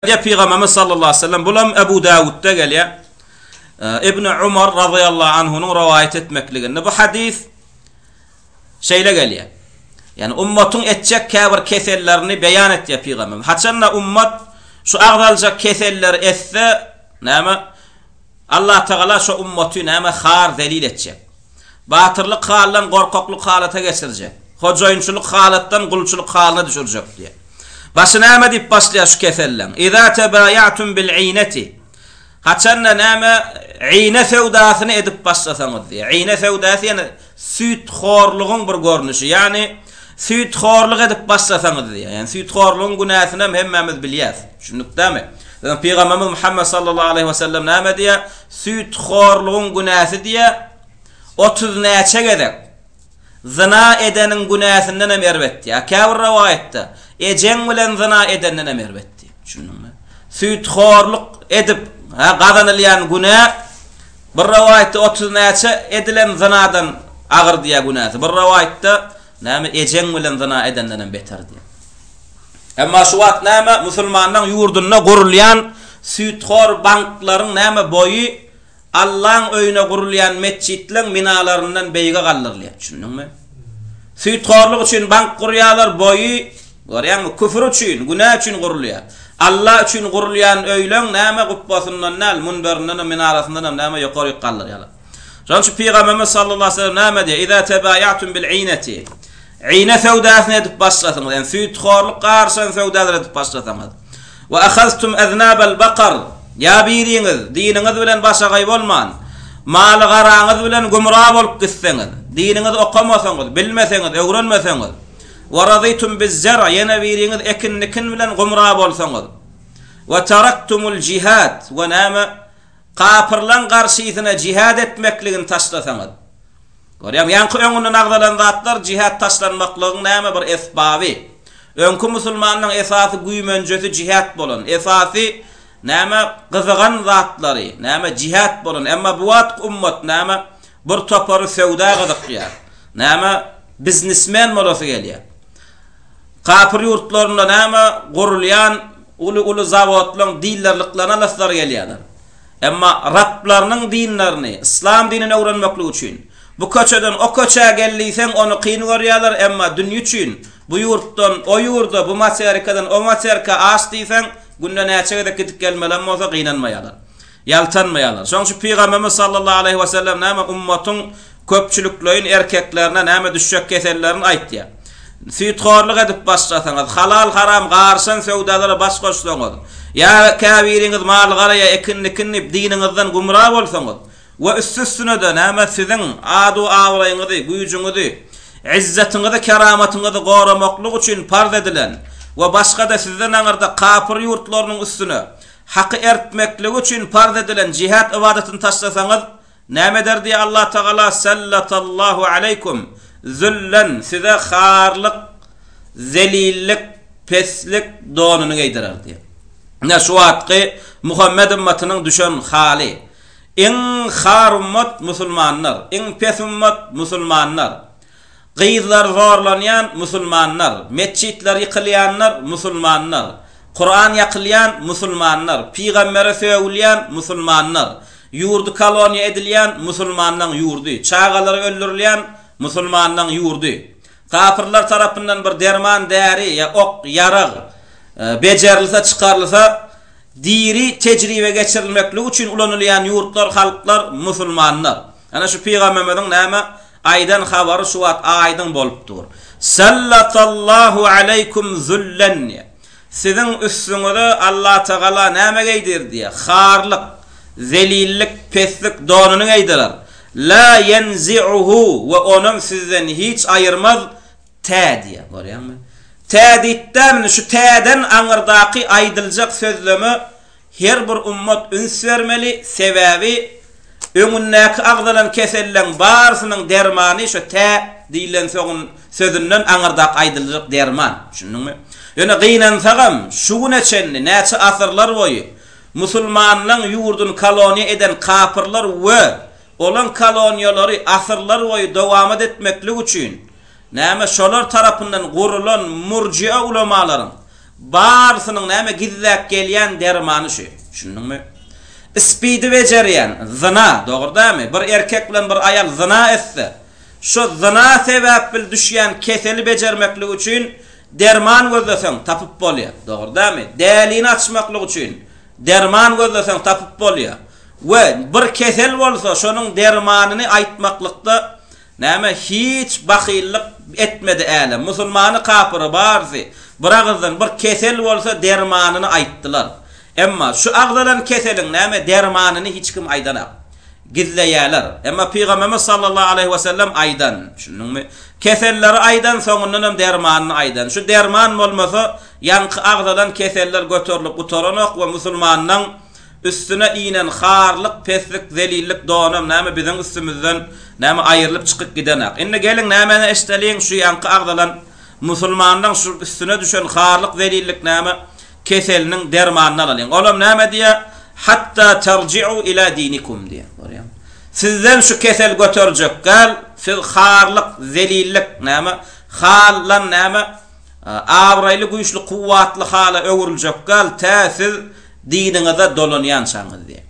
Diýýär Pygamberimiz sallallahu aleýhi we sellem, bulam Ebu Dawudda gelýär, Ibn Umar razyýallahu anhunyň rowaýat etmekliginde bu hadys şeýle gelýär. Ýagny ummatyň etjek käbir kesellerini beýan etýär Pygamberimiz. Haçanda ummat şu agzaljak keselleri etse, näme? Allatagala şo ummaty näme har, zelil etjek. Batyrlyk haldan gorkaklyk halata geçirjek. Hojaýynçylyk halatdan gulçylyk halyna düşürjek diýýär. Başy näme diýip başlaýar şu keselleň? Iza tebaýatum bil ineti. Haçanda näme, ine söwdasyny edip başlasaňyz diýýär. Ine söwdasy ýene Süýthorlugyň bir görnüşi, ýagny süýthorluk edip başlasaňyz diýýär. Ýagny süýthorlugyň günäsinem hemmämiz bilýäs. Düşündik dämi? Zaten Pygamberimiz Muhammet sallallahu aleýhi we sellem näme diýýär? Süýthorlugyň günäsi diýýär, otuz näçe gezek zyna edeniň günäsindenem erbet diýýär. Käbir rowaýatda, ejeň bilen zyna edendenem erbet diýýär. Düşündiňmi? Süýthorluk edip gazanylýan günä. Bir rowaýatda otuz näçe edilen zynadan agyr diýýär günäsi, bir rowaýatda näme ejeň bilen zyna edendenem beter diýýär. Emma şu wagt näme musulmanlaň ýurdunda gurulýan süýthor banklaryň näme boýy Allaň öýüne gurulýan metjitleň minalaryndan beýige galdyrylýar. Düşündiňmi? Süýthorlyk üçin bank gurýarlar, boýy Görýäňmi, küfür üçin, günä üçin gurulýar. Alla üçin gurulýan öýleň näme gubbasyndan däl, münberindenem, minarasyndanam näme ýokaryk galdyrýarlar. Şonuň üçin Pygamberimiz sallallahu aleýhi we sellem näme diýýär, Iza tebaýatum bil ineti, ine söwdasyny edip başlasaňyz, ýagny süýthorlyk garyşan söwdalar edip başlasaňyz, we ahaztum eznabal bakar, ýa biriňiz diniňiz bilen başagaý bolman, malygaraňyz bilen gümra bolup gitseňiz, diniňizi okamasaňyz, bilmeseňiz, öwrenmeseňiz, Wa radytum biz zera ýene biriňiz ekin nikin bilen gumra bolsaňyz wa taraktumul jihad wa näme kapyrlaň garşysyna jihad etmekligini taşlasaňyz Görýäňmi ýaňky öňünden agzalan zatlar jihad taşlanmaklygyň näme bir esbaby öňki musulmanlaň esasy güýmenjesi jihad bolan esasy näme gyzygan zatlary näme jihad bolan emma bu wagtky ummat näme Bir topary söwda gyzykýar. Näme biznesmen bolasy gelýär. Kapyr ýurtlarynda näme gurulýan uly-uly zawodlaryň dillerliklerini alaslary gelýärler. Emma Rablarynyň dinlerini, yslam dinini öwrenmeklik üçin bu köçeden o köçä gel diýseň ony kyn görýärler, emma dünýe üçin bu ýurtdan o ýurda, bu materikadan o materika aç diýseň günde näçe gezek gidip gelmelem bolsa gynanmaýarlar. Ýaltanmaýarlar. Şonuň üçin Pygamberimiz sallallahu aleýhi we sellem näme ummatyň köpçülikleýin erkeklerine näme düşjek kesellerini aýtýar. Süýthorlyk edip başlasaňyz, halal-haram garşan söwdalara baş goşsaňyz, ýa käbiriňiz mal-garaýa ekin-dikin diýip diniňizden gümra bolsaňyz we üsti-üstüne-de näme siziň adu-abraýyňyzy, güýjüňizi, izzetiňizi, keramatyňyzy goramaklyk üçin parz edilen we başga-da sizden aňyrda kapyr ýurtlarynyň üstüne Haky ertmeklik üçin parz edilen jihad ybadatyny taşlasaňyz, näme eder diýýär Allah Tagala, Sellatallahu aleýkum züllen, size harlyk, zelillik, peslik donuny geýdirer diýýär. Ine, şu wagtky Muhammet ymmatynyň düşen haly. Iň har ymmat musulmanlar, iň pes ymmat musulmanlar. Gyzlar zorlanýan musulmanlar, metjitler ýykylýanlar musulmanlar, Kuran ýakylýan musulmanlar, pygambere sögülýän musulmanlar, ýurdy koloniýa edilýän musulmanlaň ýurdy, çagalar öldürilýän musulmanlaň ýurdy. Kapyrlar tarapyndan bir derman däri ýa ok ýarag bejerilse çykarylsa diri tejribe geçirilmeklik üçin ulanylýan ýurtlar halklar musulmanlar. Ana şu pygamberimiziň näme Aýdan habary şu wagt aýdyň bolup dur. Sallatallahu aleýkum zullen diýýär. Siziň üstüňize Allatagala näme geýdirir diýýär. Harlyk, zelillik, peslik donuny geýdirer. La ýenzi'uhu we onam sizden hiç aýyrmaz, tä diýýär. Görýäňmi? Tä diýtdämini şu täden aňyrdaky aýdyljak sözleme Her bir ummat üns bermeli, sebäbi öňündäki agzalan keselleň barysynyň dermany şo tä diýlen sogun sözünden aňyrdak aýdyljak derman. Düşündiňmi? Ýöne gynansagam, şu güne çenli, näçe asyrlar boýy, musulmanlaň ýurdun koloniýa eden kapyrlar we olaň koloniýalary asyrlar boýy dowamat etmeklik üçin, näme, şolar tarapyndan gurulan murjia ulemalaryň Barysynyň näme gizläp gelýän dermany şu. Düşündiňmi? Spidi bejerýän, zyna, dogry dämi? Bir erkek bilen bir aýal zyna etse, şo zyna sebäpbli düşýän keseli bejermeklik üçin derman gözleseň, tapyp bolýar, dogry dämi? Dälini açmaklyk üçin derman gözleseň, tapyp bolýar. We bir kesel bolsa, şonuň dermanyny aýtmaklykda Näme hiç bahyllyk etmedi älem musulmany kapyry bardy bir agyzdan bir kesel bolsa dermanyny aýtdylar emma şu agzalan keseliň näme dermanyny hiç kim aýdanak gizleýäler emma pygamberimiz sallallahu aleýhi wesellem aýdan düşündiňmi keselleri aýdan soňundanam dermanyny aýdan şu derman bolmasa ýaňky agzalan keseller göterilip gutaranok we musulmanyň Üstüne inen harlyk, peslik, zelillik donam näme biziň üstümizden näme aýrylyp çykyp gidenak. Indi geliň nämäni eşdeliň şu ýaňky agzalan musulmanyň şu üstüne düşen harlyk, zelillik näme keseliniň dermanyny alalyň. Olam näme diýýär? Hatta terji'u ila dinikum diýýär. Görýäňmi? Sizden şu kesel göterjek däl, siz harlyk, zelillik näme halan näme Abraýly, güýçli, kuwwatly hala öwrüljek gal, tä siz diniňize dolanýançaňyz diýen.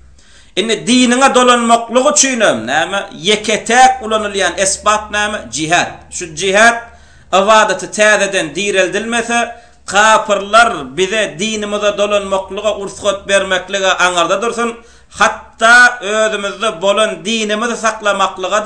Indi diniňe dolanmaklyk üçinem näme? Ýeke-täk ulanylýan esbap näme? Jihad. Şu jihad ybadaty täzeden direldilmese, kapyrlar bize dinimize dolanmaklyga ursgat bermeklige aňarda dursun, hatda özümizde bolan dinimizi saklamaklyga-da